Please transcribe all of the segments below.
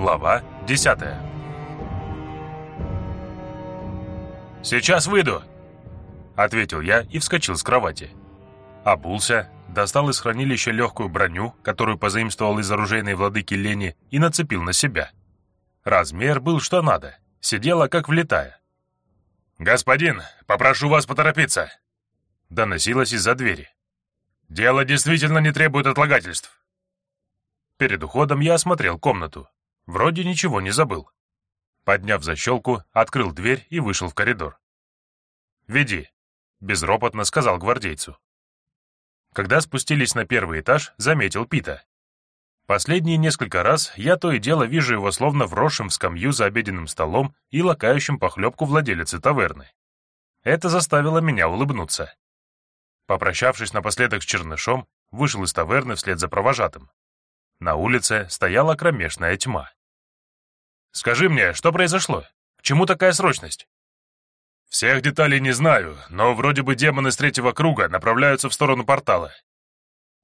Глава 10 «Сейчас выйду!» — ответил я и вскочил с кровати. Обулся, достал из хранилища легкую броню, которую позаимствовал из оружейной владыки Лени, и нацепил на себя. Размер был что надо, сидела как влетая. «Господин, попрошу вас поторопиться!» — доносилось из-за двери. «Дело действительно не требует отлагательств». Перед уходом я осмотрел комнату. Вроде ничего не забыл. Подняв защелку, открыл дверь и вышел в коридор. «Веди», — безропотно сказал гвардейцу. Когда спустились на первый этаж, заметил Пита. Последние несколько раз я то и дело вижу его словно вросшим в скамью за обеденным столом и лакающим похлебку владелицы таверны. Это заставило меня улыбнуться. Попрощавшись напоследок с Чернышом, вышел из таверны вслед за провожатым. На улице стояла кромешная тьма. «Скажи мне, что произошло? К чему такая срочность?» Всех деталей не знаю, но вроде бы демоны с третьего круга направляются в сторону портала.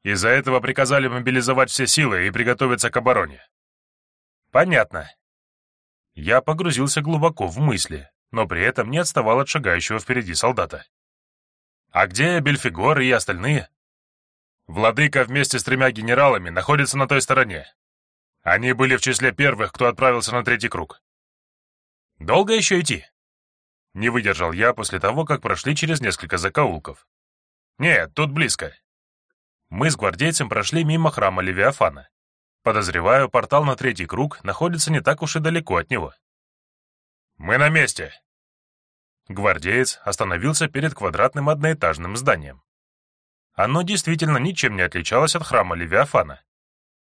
Из-за этого приказали мобилизовать все силы и приготовиться к обороне. Понятно. Я погрузился глубоко в мысли, но при этом не отставал от шагающего впереди солдата. А где Бельфигор и остальные? Владыка вместе с тремя генералами находится на той стороне. Они были в числе первых, кто отправился на третий круг. Долго еще идти? Не выдержал я после того, как прошли через несколько закоулков. «Нет, тут близко». Мы с гвардейцем прошли мимо храма Левиафана. Подозреваю, портал на третий круг находится не так уж и далеко от него. «Мы на месте!» Гвардеец остановился перед квадратным одноэтажным зданием. Оно действительно ничем не отличалось от храма Левиафана.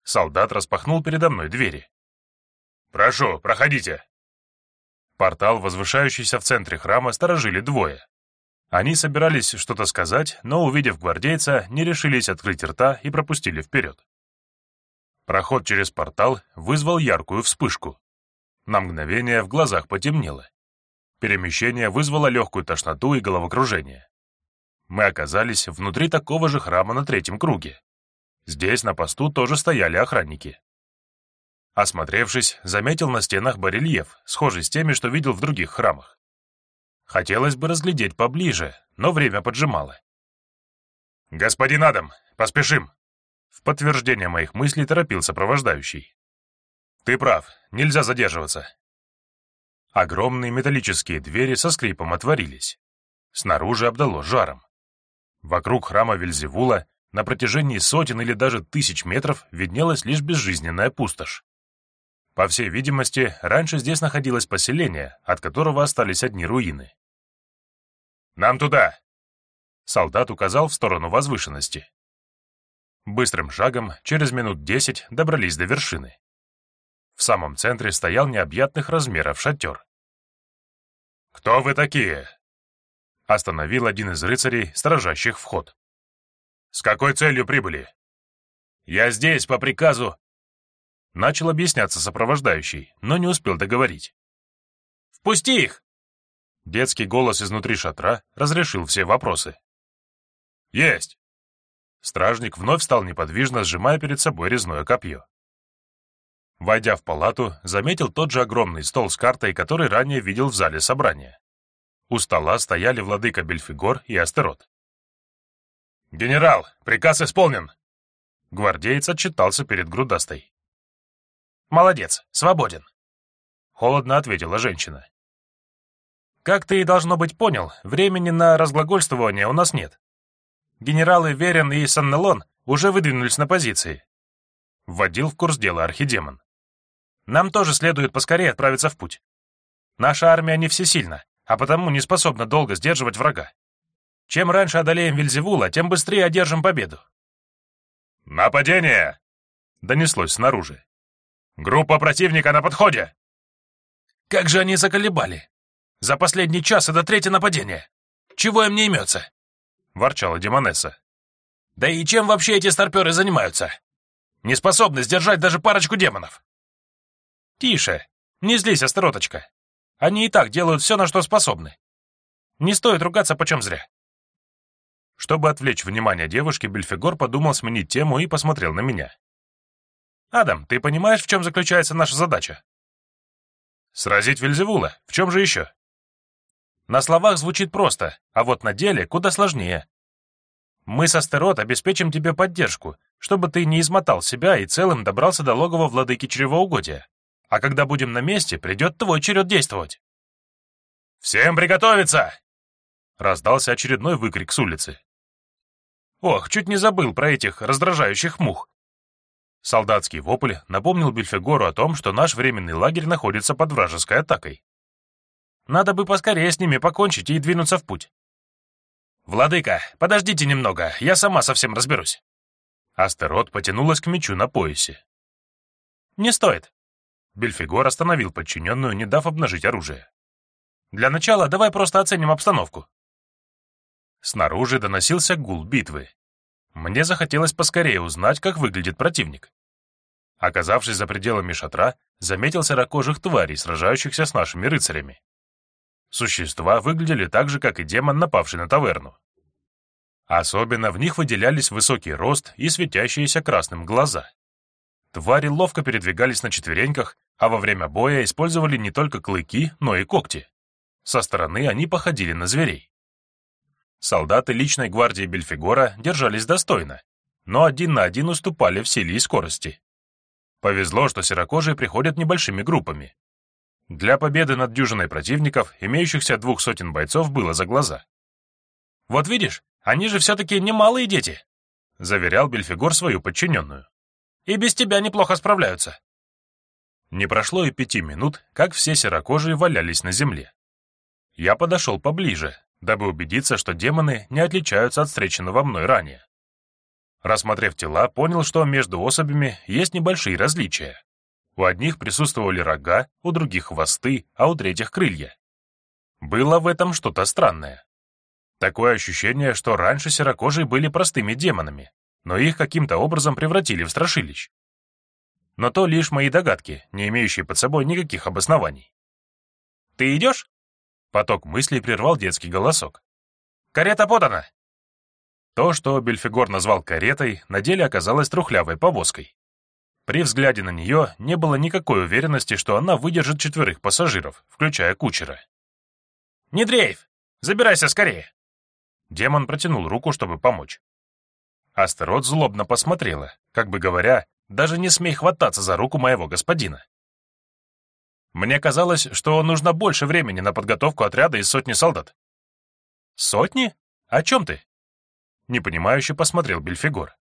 Солдат распахнул передо мной двери. «Прошу, проходите!» Портал, возвышающийся в центре храма, сторожили двое. Они собирались что-то сказать, но, увидев гвардейца, не решились открыть рта и пропустили вперед. Проход через портал вызвал яркую вспышку. На мгновение в глазах потемнело. Перемещение вызвало легкую тошноту и головокружение. Мы оказались внутри такого же храма на третьем круге. Здесь на посту тоже стояли охранники. Осмотревшись, заметил на стенах барельеф, схожий с теми, что видел в других храмах. Хотелось бы разглядеть поближе, но время поджимало. «Господин Адам, поспешим!» В подтверждение моих мыслей торопил сопровождающий. «Ты прав, нельзя задерживаться». Огромные металлические двери со скрипом отворились. Снаружи обдало жаром. Вокруг храма Вельзевула на протяжении сотен или даже тысяч метров виднелась лишь безжизненная пустошь. По всей видимости, раньше здесь находилось поселение, от которого остались одни руины. «Нам туда!» Солдат указал в сторону возвышенности. Быстрым шагом, через минут десять, добрались до вершины. В самом центре стоял необъятных размеров шатер. «Кто вы такие?» Остановил один из рыцарей, сторожащих вход. «С какой целью прибыли?» «Я здесь по приказу Начал объясняться сопровождающий, но не успел договорить. «Впусти их!» Детский голос изнутри шатра разрешил все вопросы. «Есть!» Стражник вновь стал неподвижно, сжимая перед собой резное копье. Войдя в палату, заметил тот же огромный стол с картой, который ранее видел в зале собрания. У стола стояли владыка Бельфигор и Астерот. «Генерал, приказ исполнен!» Гвардеец отчитался перед грудастой. «Молодец, свободен», — холодно ответила женщина. «Как ты, должно быть, понял, времени на разглагольствование у нас нет. Генералы Верен и Саннелон уже выдвинулись на позиции». Вводил в курс дела архидемон. «Нам тоже следует поскорее отправиться в путь. Наша армия не всесильна, а потому не способна долго сдерживать врага. Чем раньше одолеем Вильзевула, тем быстрее одержим победу». «Нападение!» — донеслось снаружи. Группа противника на подходе!» «Как же они заколебали! За последний час это третье нападение! Чего им не имется?» — ворчала Демонесса. «Да и чем вообще эти старперы занимаются? Не способны сдержать даже парочку демонов!» «Тише! Не злись, остороточка! Они и так делают все, на что способны. Не стоит ругаться почем зря!» Чтобы отвлечь внимание девушки, Бельфигор подумал сменить тему и посмотрел на меня. Адам, ты понимаешь, в чем заключается наша задача? Сразить Вельзевула. В чем же еще? На словах звучит просто, а вот на деле куда сложнее. Мы с Астерот обеспечим тебе поддержку, чтобы ты не измотал себя и целым добрался до логова владыки чревоугодия. А когда будем на месте, придет твой черед действовать. «Всем приготовиться!» Раздался очередной выкрик с улицы. Ох, чуть не забыл про этих раздражающих мух. Солдатский вопль напомнил Бельфегору о том, что наш временный лагерь находится под вражеской атакой. Надо бы поскорее с ними покончить и двинуться в путь. «Владыка, подождите немного, я сама совсем разберусь». Астерот потянулась к мечу на поясе. «Не стоит». Бельфигор остановил подчиненную, не дав обнажить оружие. «Для начала давай просто оценим обстановку». Снаружи доносился гул битвы. Мне захотелось поскорее узнать, как выглядит противник. Оказавшись за пределами шатра, заметил серокожих тварей, сражающихся с нашими рыцарями. Существа выглядели так же, как и демон, напавший на таверну. Особенно в них выделялись высокий рост и светящиеся красным глаза. Твари ловко передвигались на четвереньках, а во время боя использовали не только клыки, но и когти. Со стороны они походили на зверей. Солдаты личной гвардии Бельфигора держались достойно, но один на один уступали в силе и скорости. Повезло, что серокожие приходят небольшими группами, для победы над дюжиной противников, имеющихся двух сотен бойцов, было за глаза. «Вот видишь, они же все-таки немалые дети», — заверял Бельфигор свою подчиненную. «И без тебя неплохо справляются». Не прошло и пяти минут, как все серокожие валялись на земле. Я подошел поближе, дабы убедиться, что демоны не отличаются от встреченного мной ранее. Рассмотрев тела, понял, что между особями есть небольшие различия. У одних присутствовали рога, у других хвосты, а у третьих крылья. Было в этом что-то странное. Такое ощущение, что раньше серокожие были простыми демонами, но их каким-то образом превратили в страшилищ. Но то лишь мои догадки, не имеющие под собой никаких обоснований. «Ты идешь?» Поток мыслей прервал детский голосок. «Карета подана!» То, что Бельфигор назвал каретой, на деле оказалось трухлявой повозкой. При взгляде на нее не было никакой уверенности, что она выдержит четверых пассажиров, включая кучера. «Не дрейф! Забирайся скорее!» Демон протянул руку, чтобы помочь. Астерот злобно посмотрела, как бы говоря, даже не смей хвататься за руку моего господина. Мне казалось, что нужно больше времени на подготовку отряда из сотни солдат. «Сотни? О чем ты?» Непонимающе посмотрел Бельфигор.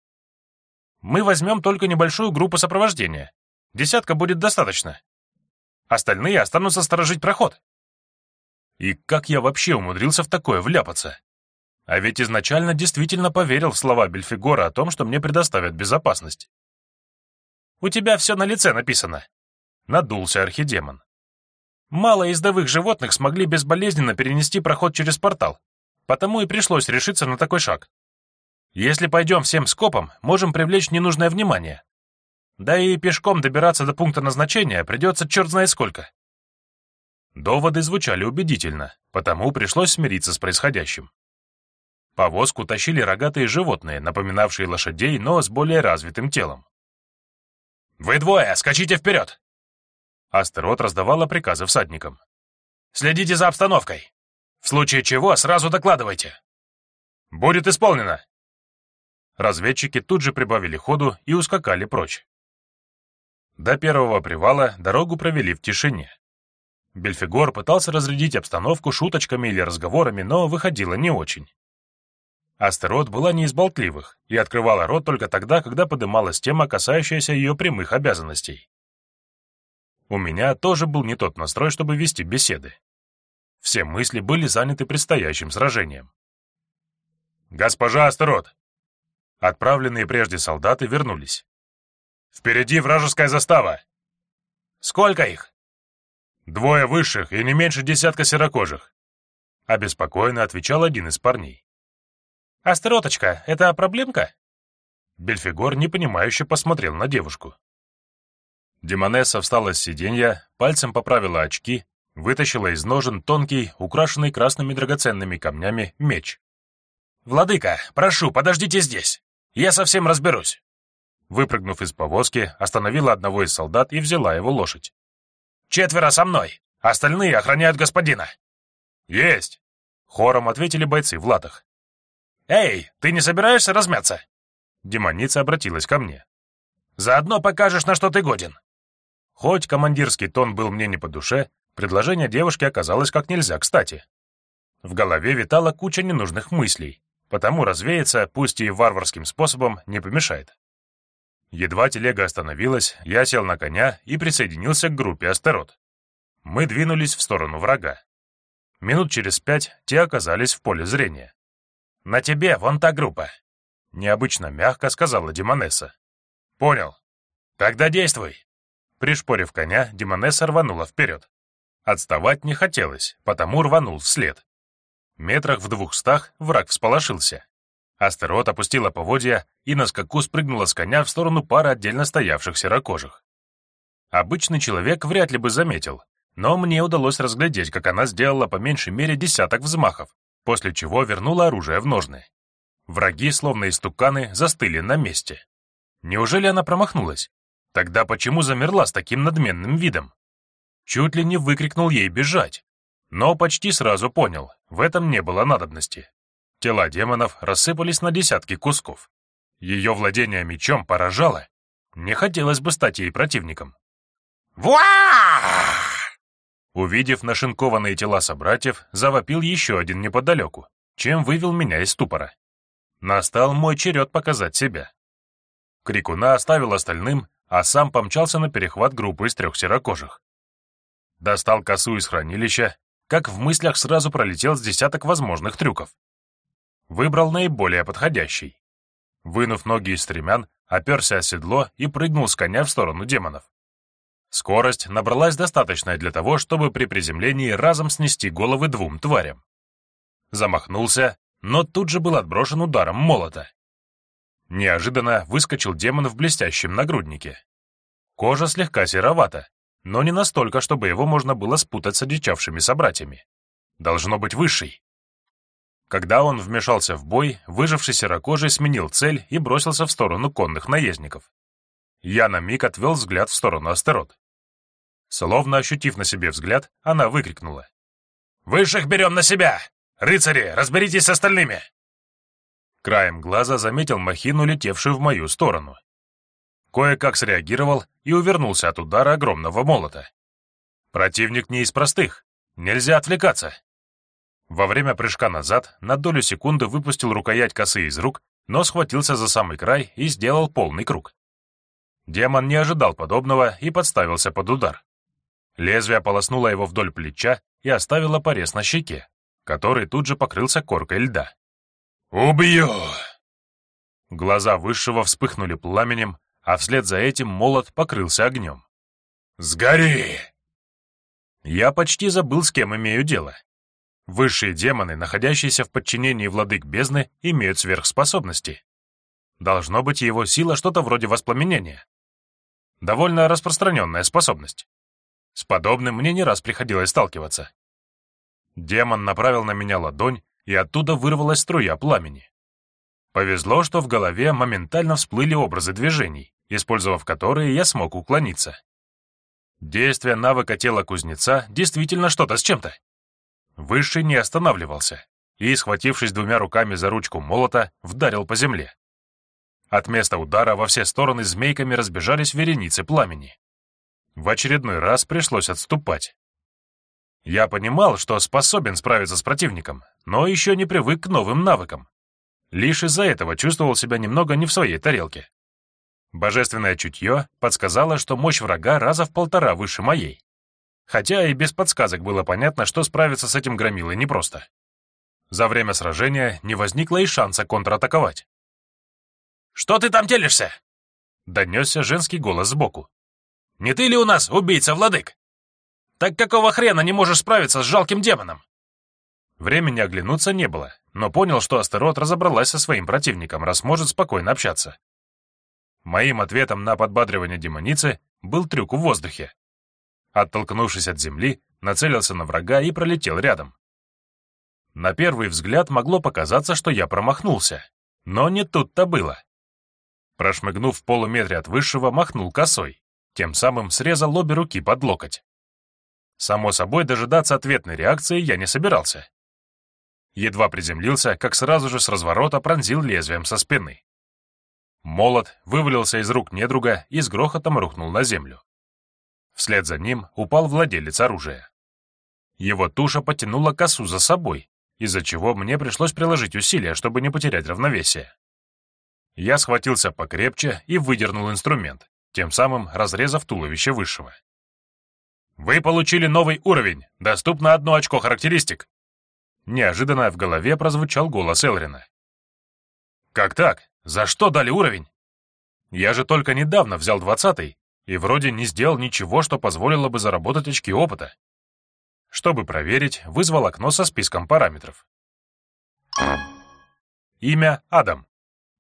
Мы возьмем только небольшую группу сопровождения. Десятка будет достаточно. Остальные останутся сторожить проход. И как я вообще умудрился в такое вляпаться? А ведь изначально действительно поверил в слова Бельфигора о том, что мне предоставят безопасность. «У тебя все на лице написано», — надулся архидемон. «Мало ездовых животных смогли безболезненно перенести проход через портал, потому и пришлось решиться на такой шаг. Если пойдем всем скопом, можем привлечь ненужное внимание. Да и пешком добираться до пункта назначения придется черт знает сколько. Доводы звучали убедительно, потому пришлось смириться с происходящим. Повозку тащили рогатые животные, напоминавшие лошадей, но с более развитым телом. «Вы двое, скачите вперед!» Астерот раздавала приказы всадникам. «Следите за обстановкой. В случае чего сразу докладывайте». «Будет исполнено!» Разведчики тут же прибавили ходу и ускакали прочь. До первого привала дорогу провели в тишине. Бельфигор пытался разрядить обстановку шуточками или разговорами, но выходило не очень. Астерот была не из болтливых и открывала рот только тогда, когда подымалась тема, касающаяся ее прямых обязанностей. У меня тоже был не тот настрой, чтобы вести беседы. Все мысли были заняты предстоящим сражением. «Госпожа Астерот, Отправленные прежде солдаты вернулись. «Впереди вражеская застава!» «Сколько их?» «Двое высших и не меньше десятка серокожих», — обеспокоенно отвечал один из парней. «Астероточка, это проблемка?» Бельфигор непонимающе посмотрел на девушку. Демонесса встала с сиденья, пальцем поправила очки, вытащила из ножен тонкий, украшенный красными драгоценными камнями, меч. «Владыка, прошу, подождите здесь!» Я совсем разберусь». Выпрыгнув из повозки, остановила одного из солдат и взяла его лошадь. «Четверо со мной! Остальные охраняют господина!» «Есть!» — хором ответили бойцы в латах. «Эй, ты не собираешься размяться?» Демоница обратилась ко мне. «Заодно покажешь, на что ты годен». Хоть командирский тон был мне не по душе, предложение девушки оказалось как нельзя кстати. В голове витала куча ненужных мыслей, потому развеяться, пусть и варварским способом, не помешает. Едва телега остановилась, я сел на коня и присоединился к группе Астерот. Мы двинулись в сторону врага. Минут через пять те оказались в поле зрения. «На тебе вон та группа», — необычно мягко сказала Демонесса. «Понял. Тогда действуй». Пришпорив коня, Демонесса рванула вперед. Отставать не хотелось, потому рванул вслед. Метрах в двухстах враг всполошился. Астерот опустила поводья и на скаку спрыгнула с коня в сторону пары отдельно стоявших серокожих. Обычный человек вряд ли бы заметил, но мне удалось разглядеть, как она сделала по меньшей мере десяток взмахов, после чего вернула оружие в ножны. Враги, словно истуканы, застыли на месте. Неужели она промахнулась? Тогда почему замерла с таким надменным видом? Чуть ли не выкрикнул ей бежать. Но почти сразу понял, в этом не было надобности. Тела демонов рассыпались на десятки кусков. Ее владение мечом поражало. Не хотелось бы стать ей противником. «Вуа!» Увидев нашинкованные тела собратьев, завопил еще один неподалеку, чем вывел меня из ступора. Настал мой черед показать себя. Крикуна оставил остальным, а сам помчался на перехват группы из трех серокожих. Достал косу из хранилища, как в мыслях сразу пролетел с десяток возможных трюков. Выбрал наиболее подходящий. Вынув ноги из стремян, оперся о седло и прыгнул с коня в сторону демонов. Скорость набралась достаточная для того, чтобы при приземлении разом снести головы двум тварям. Замахнулся, но тут же был отброшен ударом молота. Неожиданно выскочил демон в блестящем нагруднике. Кожа слегка серовата, но не настолько, чтобы его можно было спутать с одичавшими собратьями. Должно быть высший. Когда он вмешался в бой, выживший серокожий сменил цель и бросился в сторону конных наездников. Я на миг отвел взгляд в сторону Астерот. Словно ощутив на себе взгляд, она выкрикнула. «Высших берем на себя! Рыцари, разберитесь с остальными!» Краем глаза заметил махину, летевшую в мою сторону. Кое-как среагировал и увернулся от удара огромного молота. Противник не из простых, нельзя отвлекаться. Во время прыжка назад на долю секунды выпустил рукоять косы из рук, но схватился за самый край и сделал полный круг. Демон не ожидал подобного и подставился под удар. Лезвие полоснуло его вдоль плеча и оставило порез на щеке, который тут же покрылся коркой льда. «Убью!» Глаза Высшего вспыхнули пламенем, а вслед за этим молот покрылся огнем. «Сгори!» Я почти забыл, с кем имею дело. Высшие демоны, находящиеся в подчинении владык бездны, имеют сверхспособности. Должно быть его сила что-то вроде воспламенения. Довольно распространенная способность. С подобным мне не раз приходилось сталкиваться. Демон направил на меня ладонь, и оттуда вырвалась струя пламени. Повезло, что в голове моментально всплыли образы движений, использовав которые я смог уклониться. Действие навыка тела кузнеца действительно что-то с чем-то. Высший не останавливался и, схватившись двумя руками за ручку молота, вдарил по земле. От места удара во все стороны змейками разбежались вереницы пламени. В очередной раз пришлось отступать. Я понимал, что способен справиться с противником, но еще не привык к новым навыкам. Лишь из-за этого чувствовал себя немного не в своей тарелке. Божественное чутье подсказало, что мощь врага раза в полтора выше моей. Хотя и без подсказок было понятно, что справиться с этим громилой непросто. За время сражения не возникло и шанса контратаковать. «Что ты там делишься?» — донесся женский голос сбоку. «Не ты ли у нас убийца-владык? Так какого хрена не можешь справиться с жалким демоном?» Времени оглянуться не было, но понял, что Астерот разобралась со своим противником, раз может спокойно общаться. Моим ответом на подбадривание демоницы был трюк в воздухе. Оттолкнувшись от земли, нацелился на врага и пролетел рядом. На первый взгляд могло показаться, что я промахнулся, но не тут-то было. Прошмыгнув в полуметре от высшего, махнул косой, тем самым срезал обе руки под локоть. Само собой, дожидаться ответной реакции я не собирался. Едва приземлился, как сразу же с разворота пронзил лезвием со спины. Молот вывалился из рук недруга и с грохотом рухнул на землю. Вслед за ним упал владелец оружия. Его туша потянула косу за собой, из-за чего мне пришлось приложить усилия, чтобы не потерять равновесие. Я схватился покрепче и выдернул инструмент, тем самым разрезав туловище высшего. «Вы получили новый уровень. Доступно одно очко характеристик». Неожиданно в голове прозвучал голос Элрина. «Как так? За что дали уровень? Я же только недавно взял двадцатый и вроде не сделал ничего, что позволило бы заработать очки опыта». Чтобы проверить, вызвал окно со списком параметров. Имя — Адам.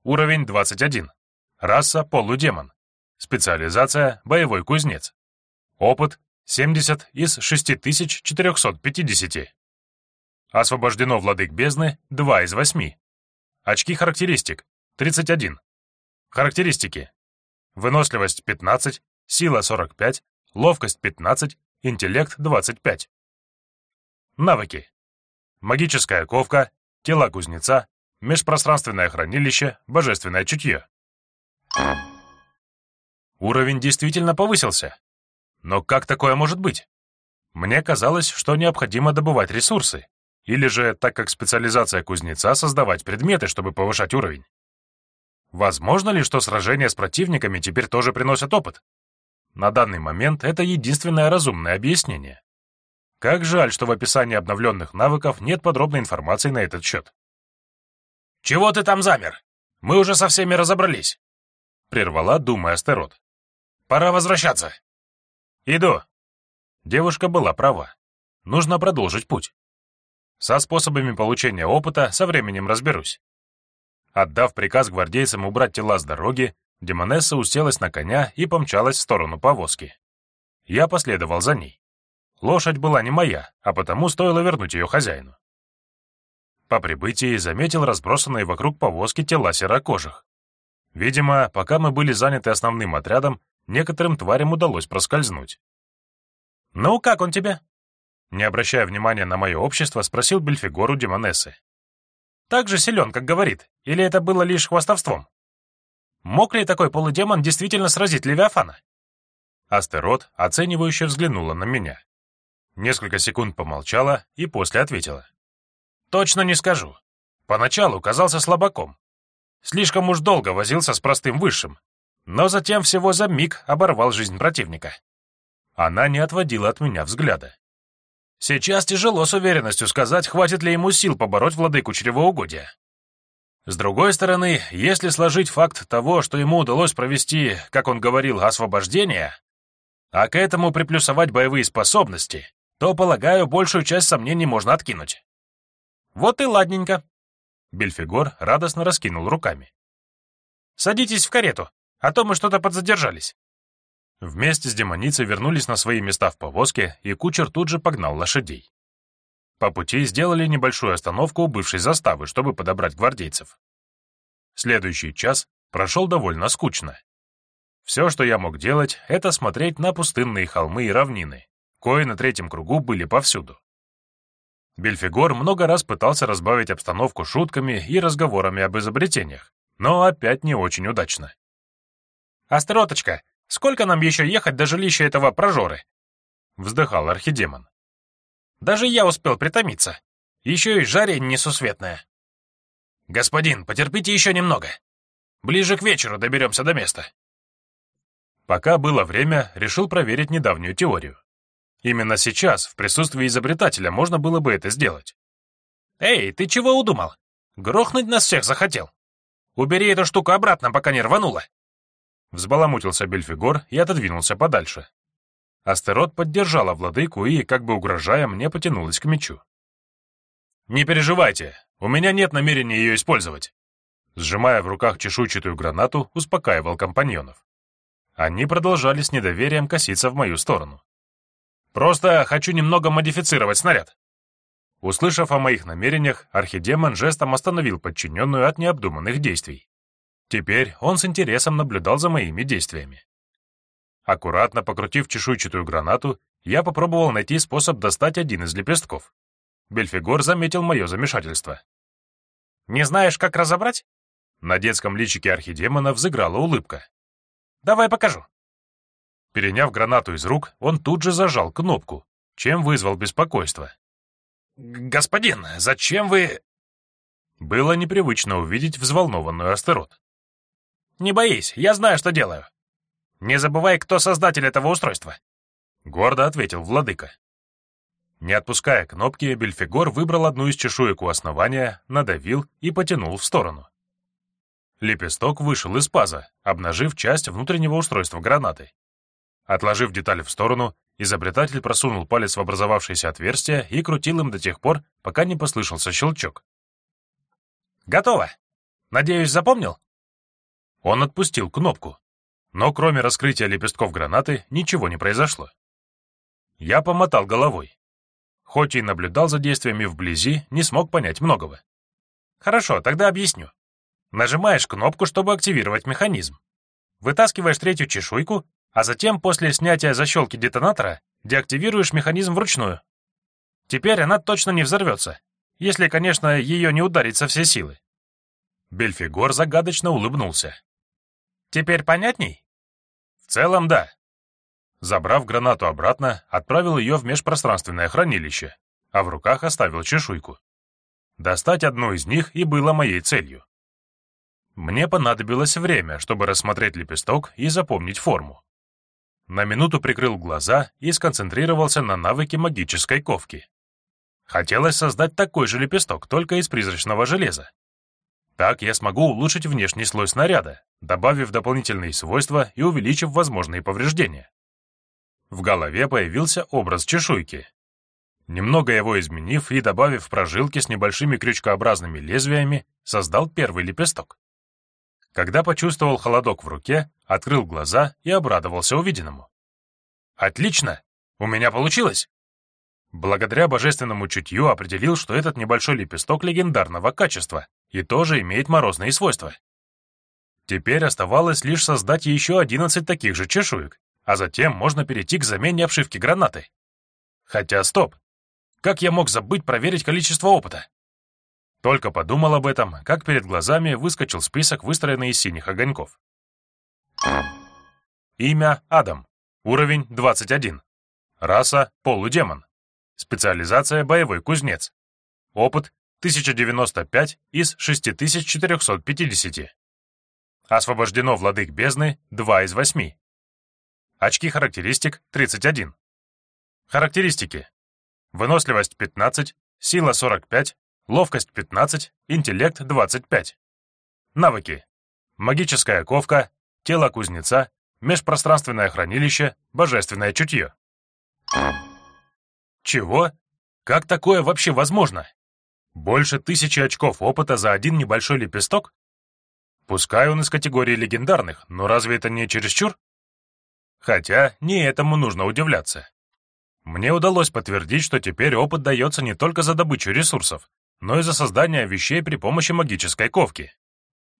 Уровень 21. Раса — полудемон. Специализация — боевой кузнец. Опыт 70 из 6450. Освобождено владык бездны 2 из 8. Очки характеристик 31. Характеристики. Выносливость 15, сила 45, ловкость 15, интеллект 25. Навыки. Магическая ковка, тела кузнеца, межпространственное хранилище, божественное чутье. Уровень действительно повысился. Но как такое может быть? Мне казалось, что необходимо добывать ресурсы, или же, так как специализация кузнеца, создавать предметы, чтобы повышать уровень. Возможно ли, что сражения с противниками теперь тоже приносят опыт? На данный момент это единственное разумное объяснение. Как жаль, что в описании обновленных навыков нет подробной информации на этот счет. «Чего ты там замер? Мы уже со всеми разобрались», — прервала, думая Астерот. «Пора возвращаться». «Иду». Девушка была права. Нужно продолжить путь. Со способами получения опыта со временем разберусь. Отдав приказ гвардейцам убрать тела с дороги, Демонесса уселась на коня и помчалась в сторону повозки. Я последовал за ней. Лошадь была не моя, а потому стоило вернуть ее хозяину. По прибытии заметил разбросанные вокруг повозки тела серокожих. Видимо, пока мы были заняты основным отрядом, некоторым тварям удалось проскользнуть. «Ну, как он тебе?» Не обращая внимания на мое общество, спросил Бельфигору Демонессы. «Так же силен, как говорит, или это было лишь хвастовством? Мог ли такой полудемон действительно сразить Левиафана?» Астерот оценивающе взглянула на меня. Несколько секунд помолчала и после ответила. «Точно не скажу. Поначалу казался слабаком. Слишком уж долго возился с простым высшим, но затем всего за миг оборвал жизнь противника. Она не отводила от меня взгляда. Сейчас тяжело с уверенностью сказать, хватит ли ему сил побороть владыку чревоугодия. С другой стороны, если сложить факт того, что ему удалось провести, как он говорил, освобождение, а к этому приплюсовать боевые способности, то, полагаю, большую часть сомнений можно откинуть. Вот и ладненько. Бельфигор радостно раскинул руками. «Садитесь в карету а то мы что-то подзадержались». Вместе с демоницей вернулись на свои места в повозке, и кучер тут же погнал лошадей. По пути сделали небольшую остановку у бывшей заставы, чтобы подобрать гвардейцев. Следующий час прошел довольно скучно. Все, что я мог делать, это смотреть на пустынные холмы и равнины, кои на третьем кругу были повсюду. Бельфигор много раз пытался разбавить обстановку шутками и разговорами об изобретениях, но опять не очень удачно. «Астероточка, сколько нам еще ехать до жилища этого прожоры?» Вздыхал архидемон. «Даже я успел притомиться. Еще и жарень несусветная». «Господин, потерпите еще немного. Ближе к вечеру доберемся до места». Пока было время, решил проверить недавнюю теорию. Именно сейчас, в присутствии изобретателя, можно было бы это сделать. «Эй, ты чего удумал? Грохнуть нас всех захотел? Убери эту штуку обратно, пока не рванула!» Взбаламутился Бельфигор и отодвинулся подальше. Астерот поддержала владыку и, как бы угрожая, мне потянулась к мечу. «Не переживайте, у меня нет намерения ее использовать», сжимая в руках чешуйчатую гранату, успокаивал компаньонов. Они продолжали с недоверием коситься в мою сторону. «Просто хочу немного модифицировать снаряд». Услышав о моих намерениях, архидемон жестом остановил подчиненную от необдуманных действий. Теперь он с интересом наблюдал за моими действиями. Аккуратно покрутив чешуйчатую гранату, я попробовал найти способ достать один из лепестков. Бельфигор заметил мое замешательство. «Не знаешь, как разобрать?» На детском личике архидемона взыграла улыбка. «Давай покажу». Переняв гранату из рук, он тут же зажал кнопку, чем вызвал беспокойство. «Господин, зачем вы...» Было непривычно увидеть взволнованную Астерот. «Не боись, я знаю, что делаю. Не забывай, кто создатель этого устройства», — гордо ответил владыка. Не отпуская кнопки, Бельфигор выбрал одну из чешуек у основания, надавил и потянул в сторону. Лепесток вышел из паза, обнажив часть внутреннего устройства гранаты. Отложив деталь в сторону, изобретатель просунул палец в образовавшееся отверстие и крутил им до тех пор, пока не послышался щелчок. «Готово! Надеюсь, запомнил?» Он отпустил кнопку, но кроме раскрытия лепестков гранаты ничего не произошло. Я помотал головой. Хоть и наблюдал за действиями вблизи, не смог понять многого. «Хорошо, тогда объясню. Нажимаешь кнопку, чтобы активировать механизм. Вытаскиваешь третью чешуйку, а затем после снятия защелки детонатора деактивируешь механизм вручную. Теперь она точно не взорвется, если, конечно, ее не ударить со всей силы. Бельфигор загадочно улыбнулся. «Теперь понятней?» «В целом, да». Забрав гранату обратно, отправил ее в межпространственное хранилище, а в руках оставил чешуйку. Достать одну из них и было моей целью. Мне понадобилось время, чтобы рассмотреть лепесток и запомнить форму. На минуту прикрыл глаза и сконцентрировался на навыке магической ковки. Хотелось создать такой же лепесток, только из призрачного железа. Так я смогу улучшить внешний слой снаряда, добавив дополнительные свойства и увеличив возможные повреждения. В голове появился образ чешуйки. Немного его изменив и добавив прожилки с небольшими крючкообразными лезвиями, создал первый лепесток. Когда почувствовал холодок в руке, открыл глаза и обрадовался увиденному. «Отлично! У меня получилось!» Благодаря божественному чутью определил, что этот небольшой лепесток легендарного качества и тоже имеет морозные свойства. Теперь оставалось лишь создать еще 11 таких же чешуек, а затем можно перейти к замене обшивки гранаты. Хотя стоп! Как я мог забыть проверить количество опыта? Только подумал об этом, как перед глазами выскочил список, выстроенный из синих огоньков. Имя Адам. Уровень 21. Раса полудемон. Специализация боевой кузнец. Опыт 1095 из 6450. Освобождено владык бездны 2 из 8. Очки характеристик 31. Характеристики. Выносливость 15, сила 45, ловкость 15, интеллект 25. Навыки. Магическая ковка, тело кузнеца, межпространственное хранилище, божественное чутье. Чего? Как такое вообще возможно? Больше тысячи очков опыта за один небольшой лепесток? Пускай он из категории легендарных, но разве это не чересчур? Хотя не этому нужно удивляться. Мне удалось подтвердить, что теперь опыт дается не только за добычу ресурсов, но и за создание вещей при помощи магической ковки.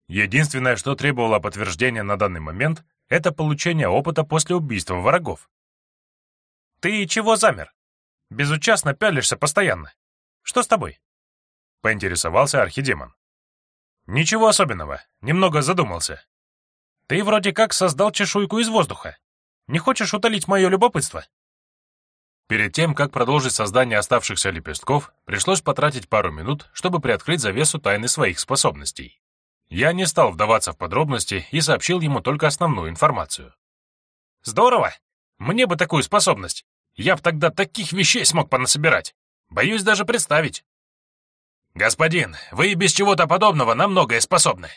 Единственное, что требовало подтверждения на данный момент, это получение опыта после убийства врагов. «Ты чего замер? Безучастно пялишься постоянно. Что с тобой?» — поинтересовался архидемон. «Ничего особенного, немного задумался. Ты вроде как создал чешуйку из воздуха. Не хочешь утолить мое любопытство?» Перед тем, как продолжить создание оставшихся лепестков, пришлось потратить пару минут, чтобы приоткрыть завесу тайны своих способностей. Я не стал вдаваться в подробности и сообщил ему только основную информацию. «Здорово! Мне бы такую способность! Я б тогда таких вещей смог понасобирать! Боюсь даже представить!» «Господин, вы и без чего-то подобного на многое способны!»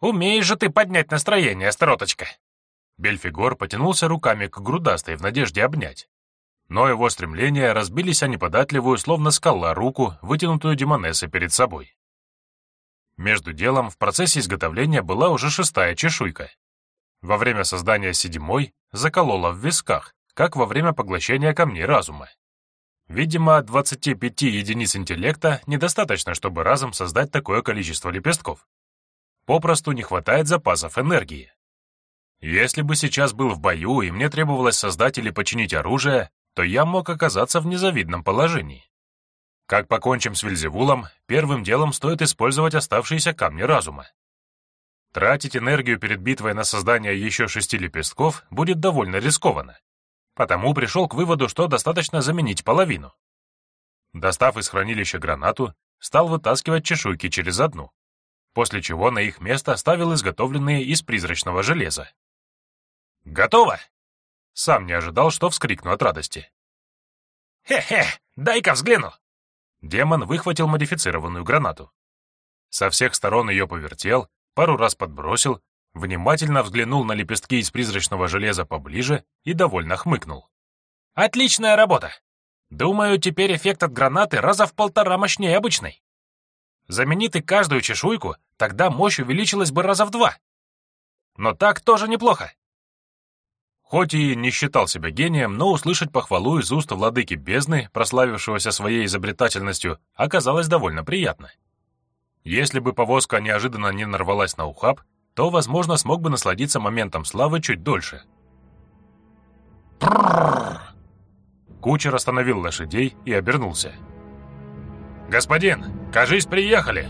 «Умеешь же ты поднять настроение, строточка!» Бельфигор потянулся руками к грудастой в надежде обнять но его стремления разбились о неподатливую, словно скала, руку, вытянутую Демонессы перед собой. Между делом в процессе изготовления была уже шестая чешуйка. Во время создания седьмой заколола в висках, как во время поглощения камней разума. Видимо, 25 единиц интеллекта недостаточно, чтобы разом создать такое количество лепестков. Попросту не хватает запасов энергии. Если бы сейчас был в бою и мне требовалось создать или починить оружие, то я мог оказаться в незавидном положении. Как покончим с Вильзевулом, первым делом стоит использовать оставшиеся камни разума. Тратить энергию перед битвой на создание еще шести лепестков будет довольно рискованно. Потому пришел к выводу, что достаточно заменить половину. Достав из хранилища гранату, стал вытаскивать чешуйки через одну, после чего на их место ставил изготовленные из призрачного железа. «Готово!» Сам не ожидал, что вскрикну от радости. «Хе-хе, дай-ка взгляну!» Демон выхватил модифицированную гранату. Со всех сторон ее повертел, пару раз подбросил, внимательно взглянул на лепестки из призрачного железа поближе и довольно хмыкнул. «Отличная работа! Думаю, теперь эффект от гранаты раза в полтора мощнее обычной. Замени ты каждую чешуйку, тогда мощь увеличилась бы раза в два. Но так тоже неплохо. Хоть и не считал себя гением, но услышать похвалу из уст владыки бездны, прославившегося своей изобретательностью, оказалось довольно приятно. Если бы повозка неожиданно не нарвалась на ухаб, то, возможно, смог бы насладиться моментом славы чуть дольше. Кучер остановил лошадей и обернулся. «Господин, кажись, приехали!»